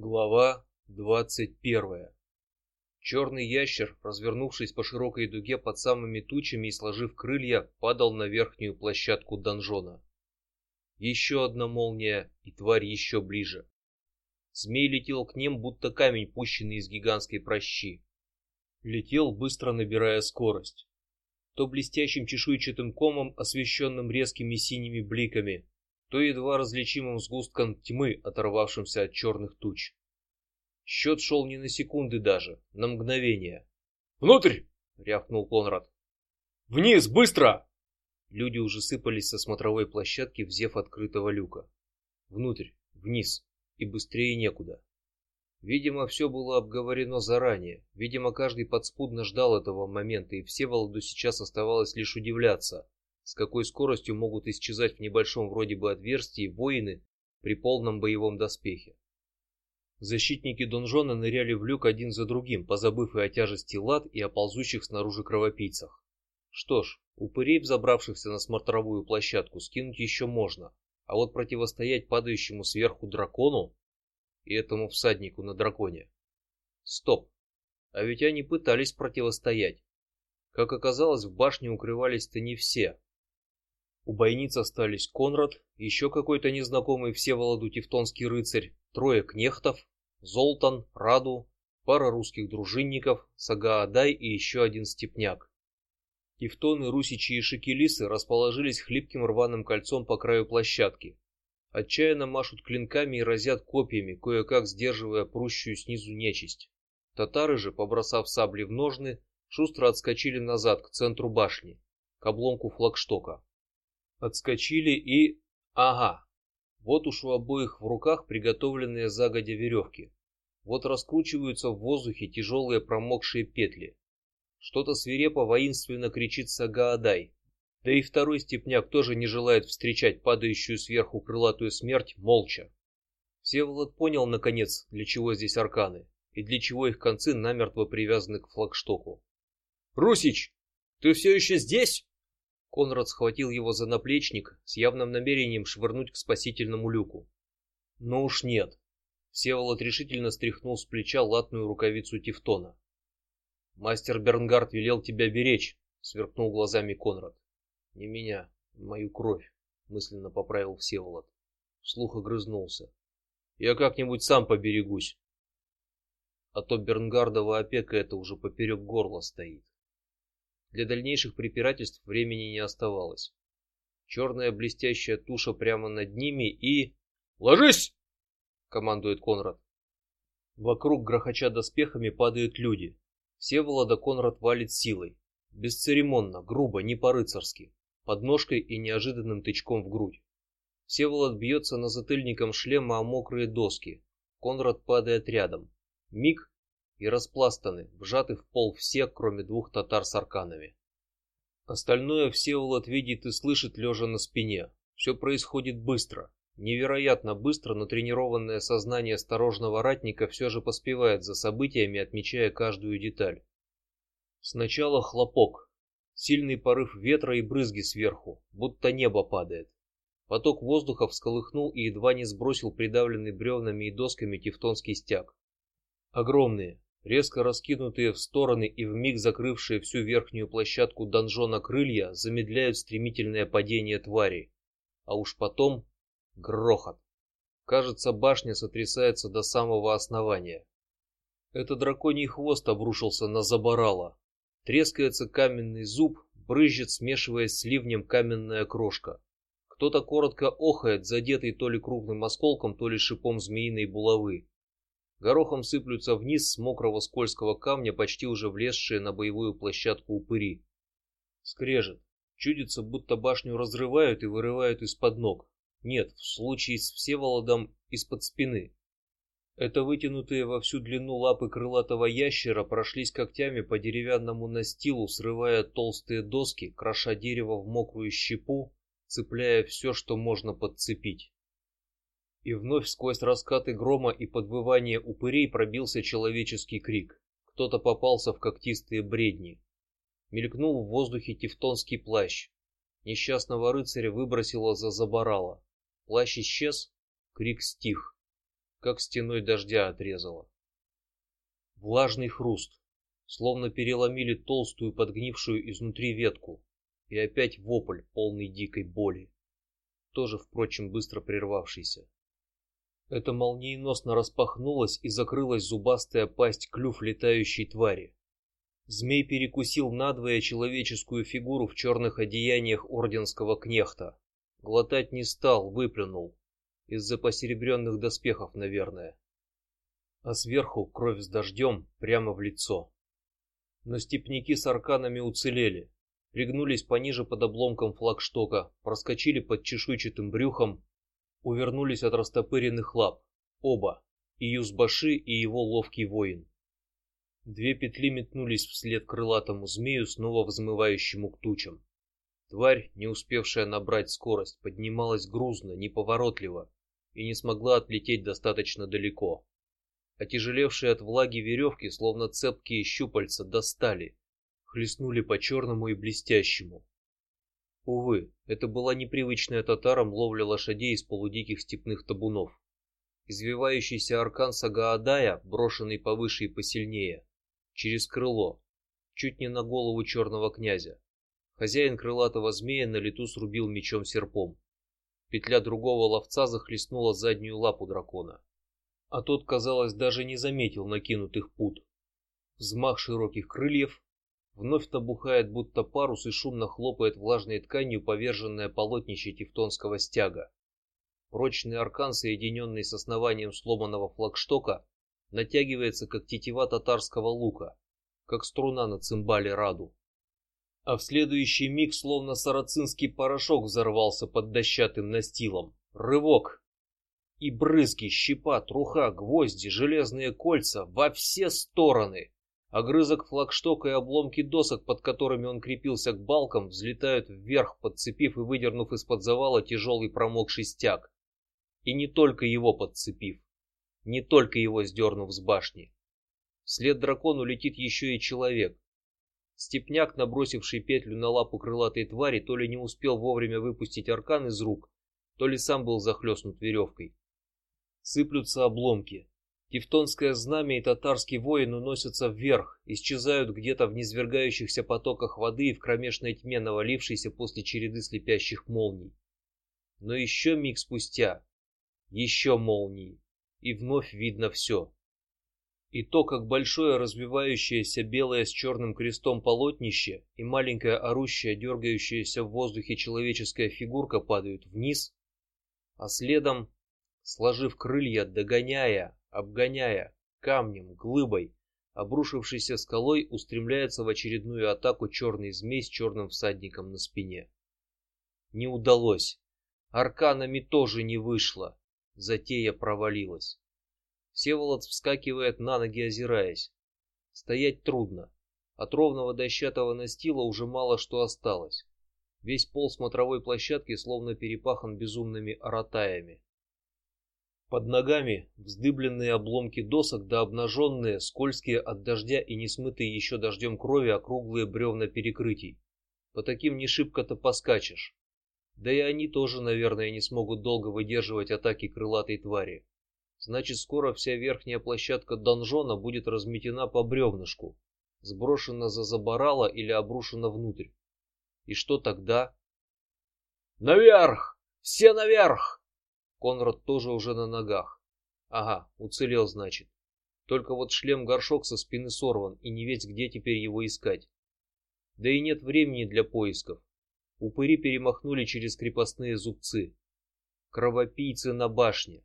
Глава двадцать первая. Черный ящер, развернувшись по широкой дуге под самыми тучами и сложив крылья, падал на верхнюю площадку донжона. Еще одна молния, и тварь еще ближе. Змей летел к ним, будто камень, пущенный из гигантской прощи. Летел быстро, набирая скорость. То блестящим чешуйчатым комом, освещенным резкими синими бликами, то едва различимым сгустком тьмы, оторвавшимся от черных туч. Счет шел не на секунды даже, на мгновение. Внутрь! рявкнул Конрад. Вниз, быстро! Люди уже сыпались со смотровой площадки в зев открытого люка. Внутрь, вниз и быстрее некуда. Видимо, все было обговорено заранее. Видимо, каждый подспудно ждал этого момента, и все Володу сейчас оставалось лишь удивляться, с какой скоростью могут исчезать в небольшом вроде бы отверстии воины при полном боевом доспехе. Защитники донжона ныряли в люк один за другим, позабыв и о тяжести лад, и о ползущих снаружи кровопийцах. Что ж, упырей, взобравшихся на смотровую площадку, скинуть еще можно, а вот противостоять падающему сверху дракону и этому всаднику на драконе. Стоп, а ведь они пытались противостоять. Как оказалось, в башне укрывались-то не все. У бойниц остались Конрад, еще какой-то незнакомый Всеволоду Тевтонский рыцарь, трое кнехтов, Золтан, Раду, пара русских дружинников, Сагаадай и еще один степняк. Тевтоны, русичи и шекелисы расположились хлипким рваным кольцом по краю площадки. Отчаянно машут клинками и разят копьями, кое-как сдерживая прущую снизу нечисть. Татары же, побросав сабли в ножны, шустро отскочили назад к центру башни, к обломку флагштока. Отскочили и, ага, вот уж у обоих в руках приготовленные загодя веревки. Вот раскручиваются в воздухе тяжелые промокшие петли. Что-то свирепо воинственно кричит Сагаадай. Да и второй степняк тоже не желает встречать падающую сверху крылатую смерть молча. Всеволод понял наконец, для чего здесь арканы и для чего их концы намертво привязаны к флагштоку. Русич, ты все еще здесь? Конрад схватил его за наплечник с явным намерением швырнуть к спасительному люку. Но уж нет. Всеволод решительно стряхнул с плеча латную рукавицу Тевтона. Мастер Бернгард велел тебя беречь, сверкнул глазами Конрад. Не меня, мою кровь, мысленно поправил Всеволод. Вслух огрызнулся. Я как-нибудь сам поберегусь. А то Бернгардова опека это уже поперек горла стоит. Для дальнейших препирательств времени не оставалось. Черная блестящая туша прямо над ними и ложись, командует Конрад. Вокруг грохоча доспехами падают люди. Все Всеволода Конрад валит силой, бесцеремонно, грубо, не по-рыцарски, подножкой и неожиданным тычком в грудь. Всеволод бьется на затыльником шлема о мокрые доски. Конрад падает рядом. Миг и распластаны, вжаты в пол все, кроме двух татар с арканами. Остальное Всеволод видит и слышит лежа на спине. Все происходит быстро, невероятно быстро, но тренированное сознание осторожного ратника все же поспевает за событиями, отмечая каждую деталь. Сначала хлопок, сильный порыв ветра и брызги сверху, будто небо падает. Поток воздуха всколыхнул и едва не сбросил придавленный бревнами и досками тевтонский стяг. Огромные, резко раскинутые в стороны и в миг закрывшие всю верхнюю площадку донжона крылья замедляют стремительное падение твари, а уж потом грохот. Кажется, башня сотрясается до самого основания. Это драконий хвост обрушился на забарала. Трескается каменный зуб, брызжет, смешиваясь с ливнем каменная крошка. Кто-то коротко охает, задетый то ли крупным осколком, то ли шипом змеиной булавы горохом сыплются вниз с мокрого скользкого камня почти уже влезшие на боевую площадку упыри. Скрежет, чудится, будто башню разрывают и вырывают из-под ног. Нет, в случае с Всеволодом из-под спины. Это вытянутые во всю длину лапы крылатого ящера прошлись когтями по деревянному настилу, срывая толстые доски, кроша дерево в мокрую щепу, цепляя все, что можно подцепить. И вновь сквозь раскаты грома и подвывание упырей пробился человеческий крик. Кто-то попался в когтистые бредни. Мелькнул в воздухе тевтонский плащ. Несчастного рыцаря выбросило за забарало. Плащ исчез, крик стих. как стеной дождя отрезало. Влажный хруст, словно переломили толстую подгнившую изнутри ветку, и опять вопль полный дикой боли, тоже, впрочем, быстро прервавшийся. Это молниеносно распахнулась и закрылась зубастая пасть клюв летающей твари. Змей перекусил надвое человеческую фигуру в черных одеяниях орденского кнехта. Глотать не стал, выплюнул из-за посеребренных доспехов, наверное. А сверху кровь с дождем прямо в лицо. Но степняки с арканами уцелели, пригнулись пониже под обломком флагштока, проскочили под чешуйчатым брюхом, увернулись от растопыренных лап. Оба, и Юзбаши, и его ловкий воин. Две петли метнулись вслед крылатому змею, снова взмывающему к тучам. Тварь, не успевшая набрать скорость, поднималась грузно, неповоротливо и не смогла отлететь достаточно далеко. Отяжелевшие от влаги веревки, словно цепкие щупальца, достали, хлестнули по черному и блестящему. Увы, это была непривычная татарам ловля лошадей из полудиких степных табунов. Извивающийся аркан Сагаадая, брошенный повыше и посильнее, через крыло, чуть не на голову черного князя. Хозяин крылатого змея на лету срубил мечом серпом. Петля другого ловца захлестнула заднюю лапу дракона, а тот, казалось, даже не заметил накинутых пут. Взмах широких крыльев, вновь набухает, будто парус, и шумно хлопает влажной тканью поверженное полотнище тевтонского стяга. Прочный аркан, соединенный с основанием сломанного флагштока, натягивается как тетива татарского лука, как струна на цимбале раду а в следующий миг, словно сарацинский порошок, взорвался под дощатым настилом. Рывок и брызги, щепа, труха, гвозди, железные кольца во все стороны. Огрызок флагштока и обломки досок, под которыми он крепился к балкам, взлетают вверх, подцепив и выдернув из-под завала тяжелый промокший стяг. И не только его подцепив, не только его сдернув с башни. Вслед дракону летит еще и человек, Степняк, набросивший петлю на лапу крылатой твари, то ли не успел вовремя выпустить аркан из рук, то ли сам был захлестнут веревкой. Сыплются обломки. Тевтонское знамя и татарский воин уносятся вверх, исчезают где-то в низвергающихся потоках воды и в кромешной тьме, навалившейся после череды слепящих молний. Но еще миг спустя, еще молнии, и вновь видно все и то, как большое развивающееся белое с черным крестом полотнище и маленькая орущая, дергающаяся в воздухе человеческая фигурка падают вниз, а следом, сложив крылья, догоняя, обгоняя камнем, глыбой, обрушившейся скалой, устремляется в очередную атаку черный змей с черным всадником на спине. Не удалось, арканами тоже не вышло, затея провалилась. Всеволод вскакивает на ноги, озираясь. Стоять трудно. От ровного дощатого настила уже мало что осталось. Весь пол смотровой площадки словно перепахан безумными аратаями. Под ногами вздыбленные обломки досок да обнаженные, скользкие от дождя и не смытые еще дождем крови округлые бревна перекрытий. По таким не шибко-то поскачешь. Да и они тоже, наверное, не смогут долго выдерживать атаки крылатой твари. Значит, скоро вся верхняя площадка донжона будет разметена по бревнышку, сброшена за заборала или обрушена внутрь. И что тогда? Наверх! Все наверх! Конрад тоже уже на ногах. Ага, уцелел, значит. Только вот шлем-горшок со спины сорван, и не ведь где теперь его искать. Да и нет времени для поисков. Упыри перемахнули через крепостные зубцы. Кровопийцы на башне.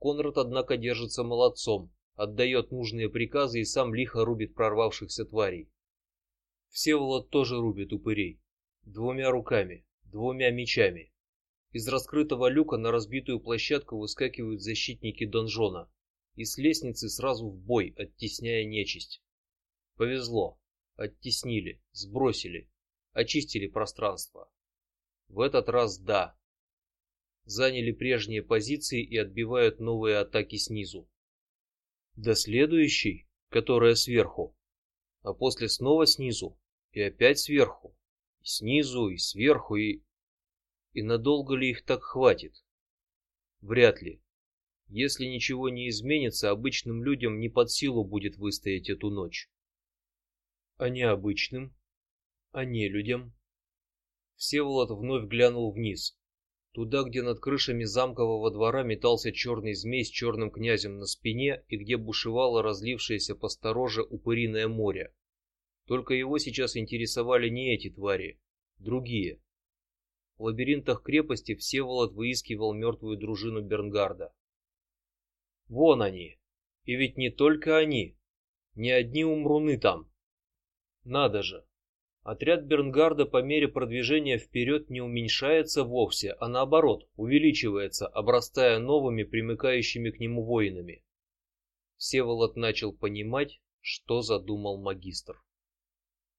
Конрад, однако, держится молодцом, отдает нужные приказы и сам лихо рубит прорвавшихся тварей. Всеволод тоже рубит упырей двумя руками, двумя мечами. Из раскрытого люка на разбитую площадку выскакивают защитники донжона и с лестницы сразу в бой, оттесняя нечисть. Повезло, оттеснили, сбросили, очистили пространство. В этот раз да, заняли прежние позиции и отбивают новые атаки снизу. До следующей, которая сверху, а после снова снизу и опять сверху, и снизу и сверху и и надолго ли их так хватит? Вряд ли. Если ничего не изменится, обычным людям не под силу будет выстоять эту ночь. А необычным, а не людям. Всеволод вновь глянул вниз, туда, где над крышами замкового двора метался черный змей с черным князем на спине и где бушевало разлившееся по стороже упыриное море. Только его сейчас интересовали не эти твари, другие. В лабиринтах крепости Всеволод выискивал мертвую дружину Бернгарда. Вон они, и ведь не только они, не одни умруны там. Надо же, отряд Бернгарда по мере продвижения вперед не уменьшается вовсе, а наоборот увеличивается, обрастая новыми примыкающими к нему воинами. Всеволод начал понимать, что задумал магистр.